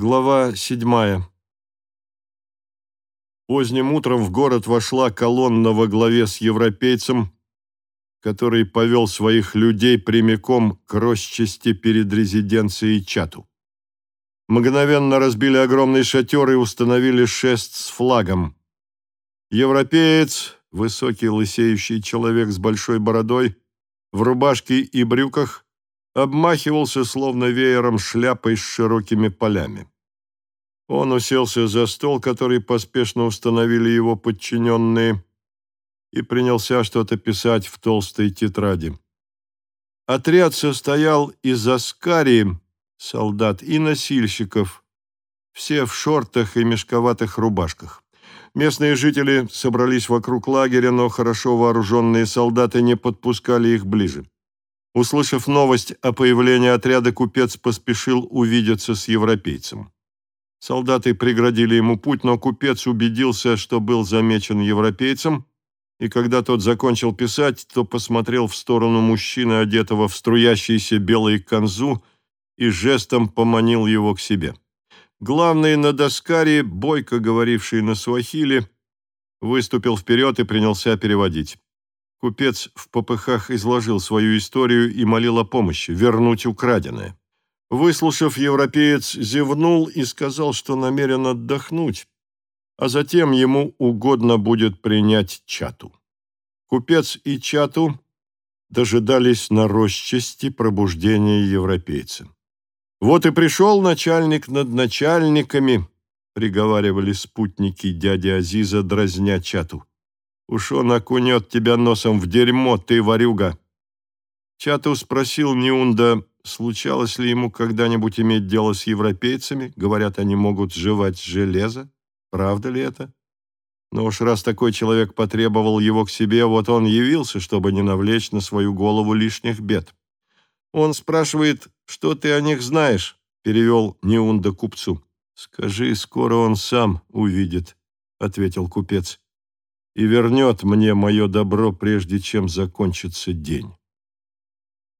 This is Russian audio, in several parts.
Глава седьмая. Поздним утром в город вошла колонна во главе с европейцем, который повел своих людей прямиком к росчасти перед резиденцией Чату. Мгновенно разбили огромный шатер и установили шест с флагом. Европеец, высокий лысеющий человек с большой бородой, в рубашке и брюках, обмахивался словно веером шляпой с широкими полями. Он уселся за стол, который поспешно установили его подчиненные, и принялся что-то писать в толстой тетради. Отряд состоял из аскарии, солдат и носильщиков, все в шортах и мешковатых рубашках. Местные жители собрались вокруг лагеря, но хорошо вооруженные солдаты не подпускали их ближе. Услышав новость о появлении отряда, купец поспешил увидеться с европейцем. Солдаты преградили ему путь, но купец убедился, что был замечен европейцем, и когда тот закончил писать, то посмотрел в сторону мужчины, одетого в струящийся белый канзу, и жестом поманил его к себе. Главный на доскаре, бойко говоривший на суахиле, выступил вперед и принялся переводить. Купец в попыхах изложил свою историю и молил о помощи, вернуть украденное. Выслушав, европеец зевнул и сказал, что намерен отдохнуть, а затем ему угодно будет принять чату. Купец и чату дожидались на росчасти пробуждения европейца. «Вот и пришел начальник над начальниками», — приговаривали спутники дяди Азиза, дразня чату. Уж он окунет тебя носом в дерьмо, ты ворюга. Чату спросил Неунда, случалось ли ему когда-нибудь иметь дело с европейцами. Говорят, они могут жевать железо. Правда ли это? Но уж раз такой человек потребовал его к себе, вот он явился, чтобы не навлечь на свою голову лишних бед. Он спрашивает, что ты о них знаешь, перевел Неунда купцу. Скажи, скоро он сам увидит, ответил купец и вернет мне мое добро, прежде чем закончится день.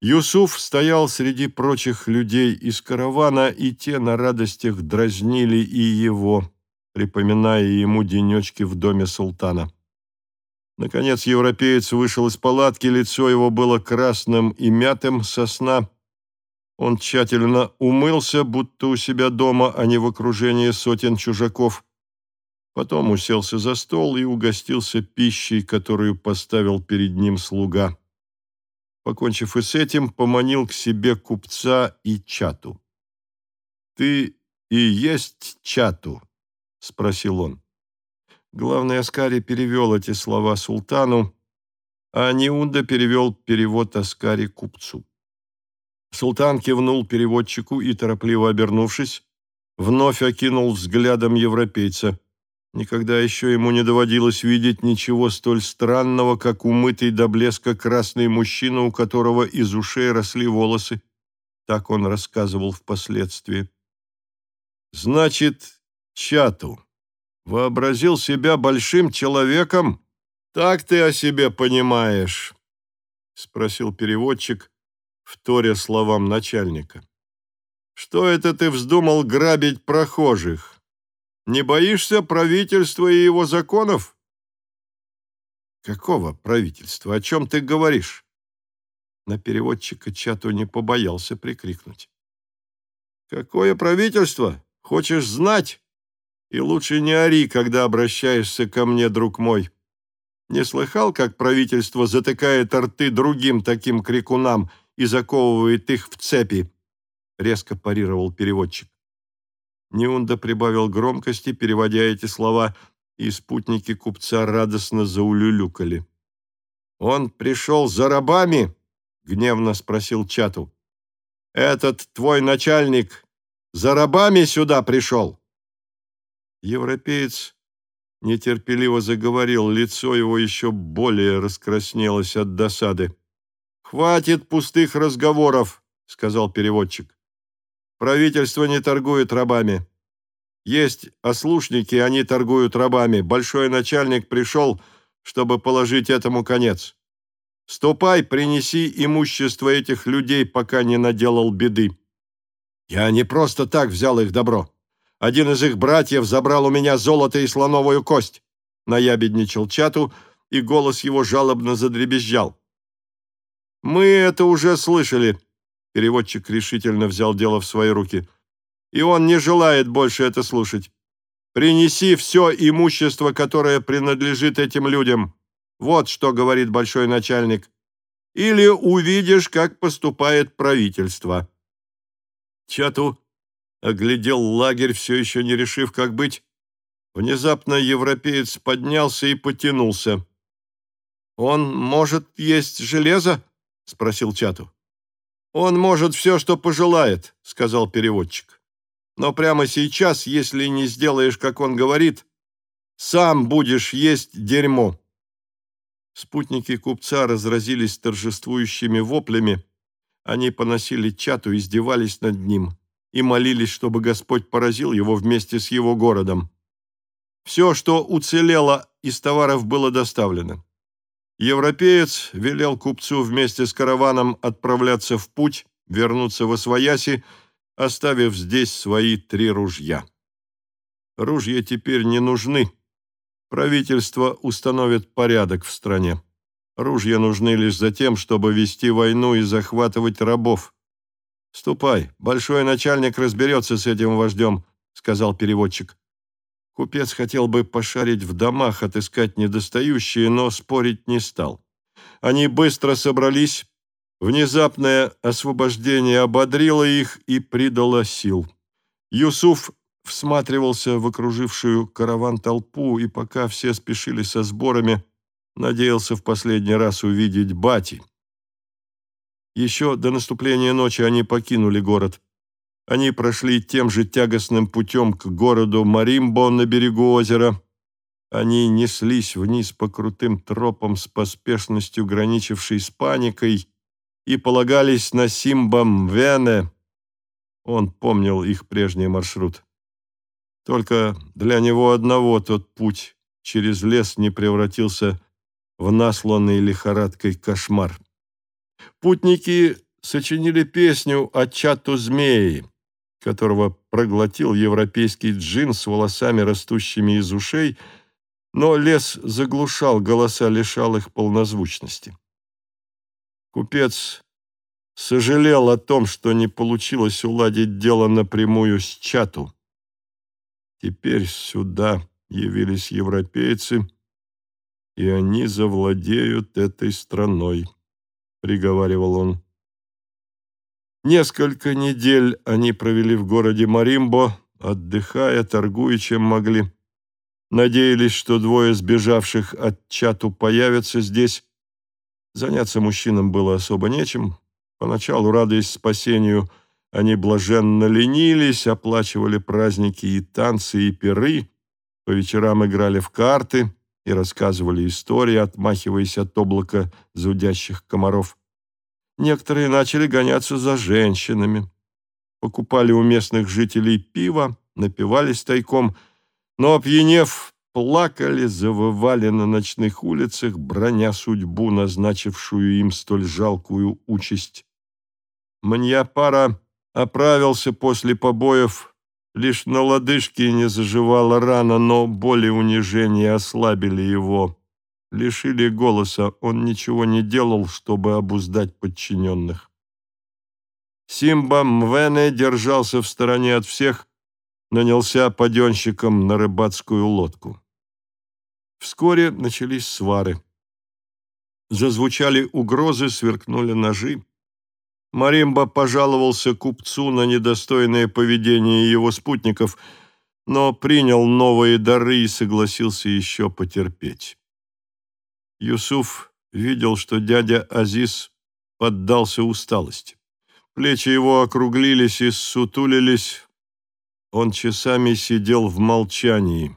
Юсуф стоял среди прочих людей из каравана, и те на радостях дразнили и его, припоминая ему денечки в доме султана. Наконец европеец вышел из палатки, лицо его было красным и мятым со сна. Он тщательно умылся, будто у себя дома, а не в окружении сотен чужаков – Потом уселся за стол и угостился пищей, которую поставил перед ним слуга. Покончив и с этим, поманил к себе купца и чату. «Ты и есть чату?» — спросил он. Главный Аскари перевел эти слова султану, а Неунда перевел перевод Аскари купцу. Султан кивнул переводчику и, торопливо обернувшись, вновь окинул взглядом европейца — Никогда еще ему не доводилось видеть ничего столь странного, как умытый до блеска красный мужчина, у которого из ушей росли волосы. Так он рассказывал впоследствии. «Значит, Чату вообразил себя большим человеком? Так ты о себе понимаешь?» — спросил переводчик, вторя словам начальника. «Что это ты вздумал грабить прохожих?» Не боишься правительства и его законов? Какого правительства? О чем ты говоришь? На переводчика Чату не побоялся прикрикнуть. Какое правительство? Хочешь знать? И лучше не ори, когда обращаешься ко мне, друг мой. Не слыхал, как правительство затыкает рты другим таким крикунам и заковывает их в цепи? Резко парировал переводчик. Неунда прибавил громкости, переводя эти слова, и спутники купца радостно заулюлюкали. «Он пришел за рабами?» — гневно спросил Чату. «Этот твой начальник за рабами сюда пришел?» Европеец нетерпеливо заговорил, лицо его еще более раскраснелось от досады. «Хватит пустых разговоров», — сказал переводчик. Правительство не торгует рабами. Есть ослушники, они торгуют рабами. Большой начальник пришел, чтобы положить этому конец. Ступай, принеси имущество этих людей, пока не наделал беды. Я не просто так взял их добро. Один из их братьев забрал у меня золото и слоновую кость. Наябедничал Чату, и голос его жалобно задребезжал. «Мы это уже слышали», — переводчик решительно взял дело в свои руки. «И он не желает больше это слушать. Принеси все имущество, которое принадлежит этим людям. Вот что говорит большой начальник. Или увидишь, как поступает правительство». Чату оглядел лагерь, все еще не решив, как быть. Внезапно европеец поднялся и потянулся. «Он может есть железо?» — спросил Чату. «Он может все, что пожелает», — сказал переводчик. «Но прямо сейчас, если не сделаешь, как он говорит, сам будешь есть дерьмо». Спутники купца разразились торжествующими воплями. Они поносили Чату, издевались над ним и молились, чтобы Господь поразил его вместе с его городом. Все, что уцелело из товаров, было доставлено. Европеец велел купцу вместе с караваном отправляться в путь, вернуться в Освояси, оставив здесь свои три ружья. Ружья теперь не нужны. Правительство установит порядок в стране. Ружья нужны лишь за тем, чтобы вести войну и захватывать рабов. «Ступай, большой начальник разберется с этим вождем», — сказал переводчик. Купец хотел бы пошарить в домах, отыскать недостающие, но спорить не стал. Они быстро собрались, внезапное освобождение ободрило их и придало сил. Юсуф всматривался в окружившую караван толпу, и пока все спешили со сборами, надеялся в последний раз увидеть Бати. Еще до наступления ночи они покинули город. Они прошли тем же тягостным путем к городу Маримбо на берегу озера. Они неслись вниз по крутым тропам с поспешностью, граничившей с паникой, и полагались на Симбам-Вене. Он помнил их прежний маршрут. Только для него одного тот путь через лес не превратился в насланный лихорадкой кошмар. Путники сочинили песню о чату змеи, которого проглотил европейский джин с волосами, растущими из ушей, но лес заглушал голоса, лишал их полнозвучности. Купец сожалел о том, что не получилось уладить дело напрямую с чату. Теперь сюда явились европейцы, и они завладеют этой страной. — приговаривал он. Несколько недель они провели в городе Маримбо, отдыхая, торгуя, чем могли. Надеялись, что двое сбежавших от чату появятся здесь. Заняться мужчинам было особо нечем. Поначалу, радуясь спасению, они блаженно ленились, оплачивали праздники и танцы, и пиры, по вечерам играли в карты — и рассказывали истории, отмахиваясь от облака зудящих комаров. Некоторые начали гоняться за женщинами, покупали у местных жителей пиво, напивались тайком, но, опьянев, плакали, завывали на ночных улицах, броня судьбу, назначившую им столь жалкую участь. Маньяпара оправился после побоев Лишь на лодыжке не заживала рана, но боли унижения ослабили его. Лишили голоса, он ничего не делал, чтобы обуздать подчиненных. Симба Мвене держался в стороне от всех, нанялся паденщиком на рыбацкую лодку. Вскоре начались свары. Зазвучали угрозы, сверкнули ножи. Маримба пожаловался купцу на недостойное поведение его спутников, но принял новые дары и согласился еще потерпеть. Юсуф видел, что дядя Азиз поддался усталости. Плечи его округлились и ссутулились. Он часами сидел в молчании.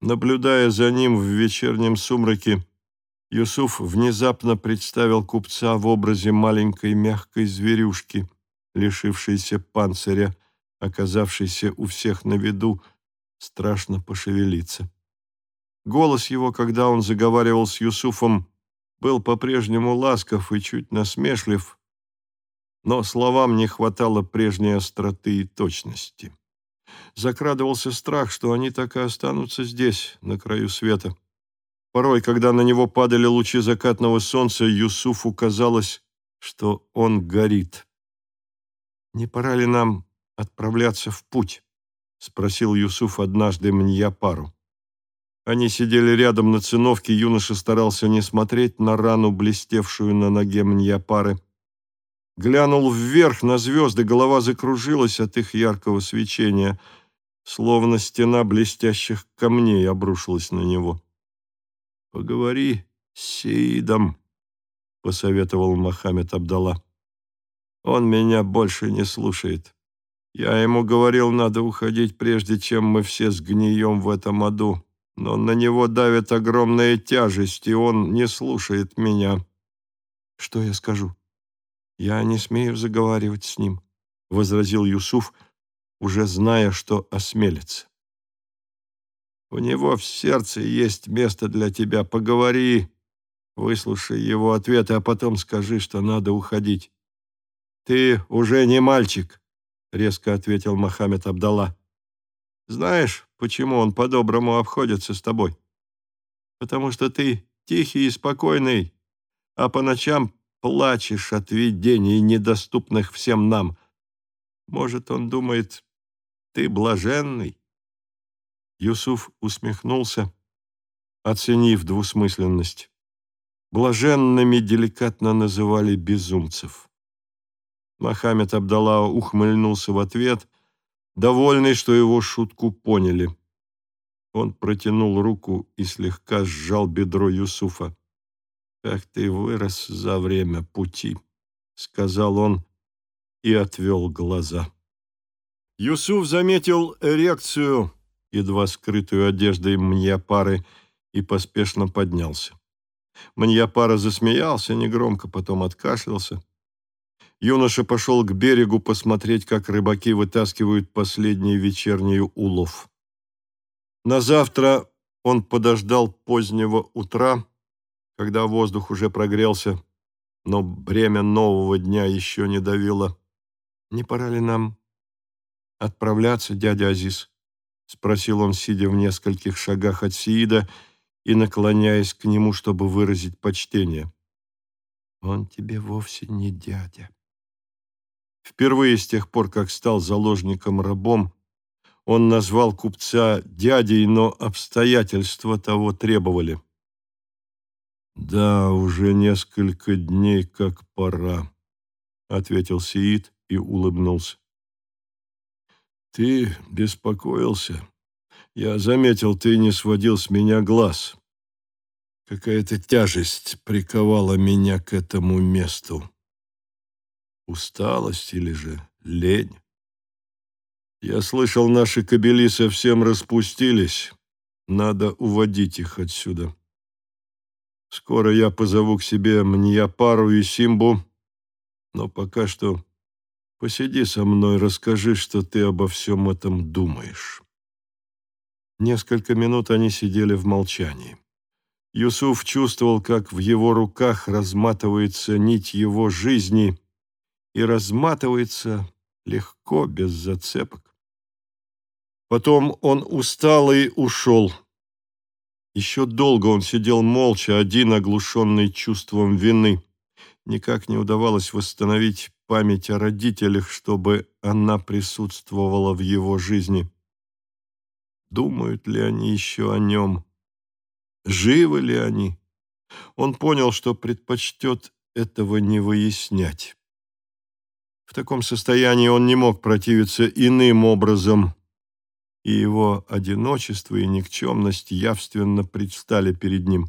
Наблюдая за ним в вечернем сумраке, Юсуф внезапно представил купца в образе маленькой мягкой зверюшки, лишившейся панциря, оказавшейся у всех на виду, страшно пошевелиться. Голос его, когда он заговаривал с Юсуфом, был по-прежнему ласков и чуть насмешлив, но словам не хватало прежней остроты и точности. Закрадывался страх, что они так и останутся здесь, на краю света. Порой, когда на него падали лучи закатного солнца, Юсуфу казалось, что он горит. «Не пора ли нам отправляться в путь?» — спросил Юсуф однажды Мньяпару. Они сидели рядом на циновке, юноша старался не смотреть на рану, блестевшую на ноге Мньяпары. Глянул вверх на звезды, голова закружилась от их яркого свечения, словно стена блестящих камней обрушилась на него. «Поговори с Сеидом», — посоветовал Мохаммед Абдалла. «Он меня больше не слушает. Я ему говорил, надо уходить, прежде чем мы все сгнием в этом аду, но на него давит огромная тяжесть, и он не слушает меня». «Что я скажу?» «Я не смею заговаривать с ним», — возразил Юсуф, уже зная, что осмелится. «У него в сердце есть место для тебя. Поговори, выслушай его ответы, а потом скажи, что надо уходить». «Ты уже не мальчик», — резко ответил Мохаммед Абдалла. «Знаешь, почему он по-доброму обходится с тобой? Потому что ты тихий и спокойный, а по ночам плачешь от видений, недоступных всем нам. Может, он думает, ты блаженный?» Юсуф усмехнулся, оценив двусмысленность. Блаженными деликатно называли безумцев. Мохаммед Абдалла ухмыльнулся в ответ, довольный, что его шутку поняли. Он протянул руку и слегка сжал бедро Юсуфа. «Как ты вырос за время пути», — сказал он и отвел глаза. Юсуф заметил эрекцию, едва скрытую одеждой Мньяпары, и поспешно поднялся. Мньяпара засмеялся негромко, потом откашлялся. Юноша пошел к берегу посмотреть, как рыбаки вытаскивают последний вечерний улов. На завтра он подождал позднего утра, когда воздух уже прогрелся, но бремя нового дня еще не давило. «Не пора ли нам отправляться, дядя Азиз?» — спросил он, сидя в нескольких шагах от Сиида и наклоняясь к нему, чтобы выразить почтение. «Он тебе вовсе не дядя». Впервые с тех пор, как стал заложником-рабом, он назвал купца дядей, но обстоятельства того требовали. «Да, уже несколько дней как пора», — ответил Сиит и улыбнулся. «Ты беспокоился? Я заметил, ты не сводил с меня глаз. Какая-то тяжесть приковала меня к этому месту. Усталость или же лень? Я слышал, наши кобели совсем распустились. Надо уводить их отсюда». Скоро я позову к себе Мньяпару и Симбу, но пока что посиди со мной, расскажи, что ты обо всем этом думаешь». Несколько минут они сидели в молчании. Юсуф чувствовал, как в его руках разматывается нить его жизни и разматывается легко, без зацепок. Потом он усталый ушел. Еще долго он сидел молча, один, оглушенный чувством вины. Никак не удавалось восстановить память о родителях, чтобы она присутствовала в его жизни. Думают ли они еще о нем? Живы ли они? Он понял, что предпочтет этого не выяснять. В таком состоянии он не мог противиться иным образом, и его одиночество и никчемность явственно предстали перед ним.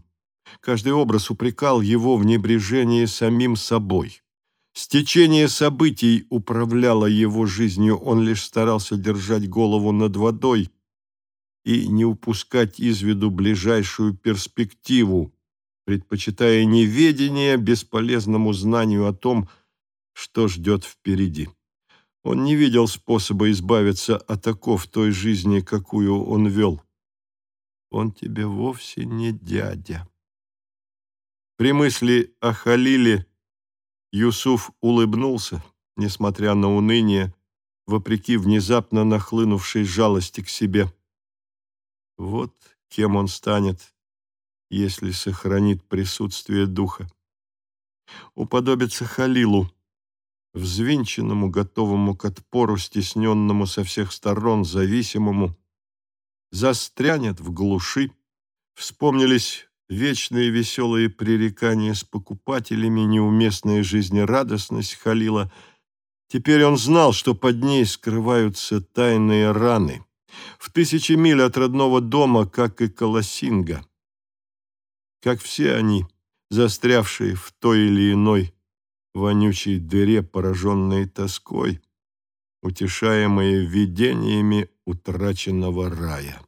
Каждый образ упрекал его в небрежении самим собой. Стечение событий управляло его жизнью, он лишь старался держать голову над водой и не упускать из виду ближайшую перспективу, предпочитая неведение бесполезному знанию о том, что ждет впереди. Он не видел способа избавиться от оков той жизни, какую он вел. Он тебе вовсе не дядя. При мысли о Халиле Юсуф улыбнулся, несмотря на уныние, вопреки внезапно нахлынувшей жалости к себе. Вот кем он станет, если сохранит присутствие духа. Уподобится Халилу, взвинченному, готовому к отпору, стесненному со всех сторон, зависимому, застрянет в глуши, вспомнились вечные веселые пререкания с покупателями, неуместная жизнерадостность Халила. Теперь он знал, что под ней скрываются тайные раны. В тысячи миль от родного дома, как и Колосинга. Как все они, застрявшие в той или иной вонючей дыре, пораженной тоской, утешаемые видениями утраченного рая.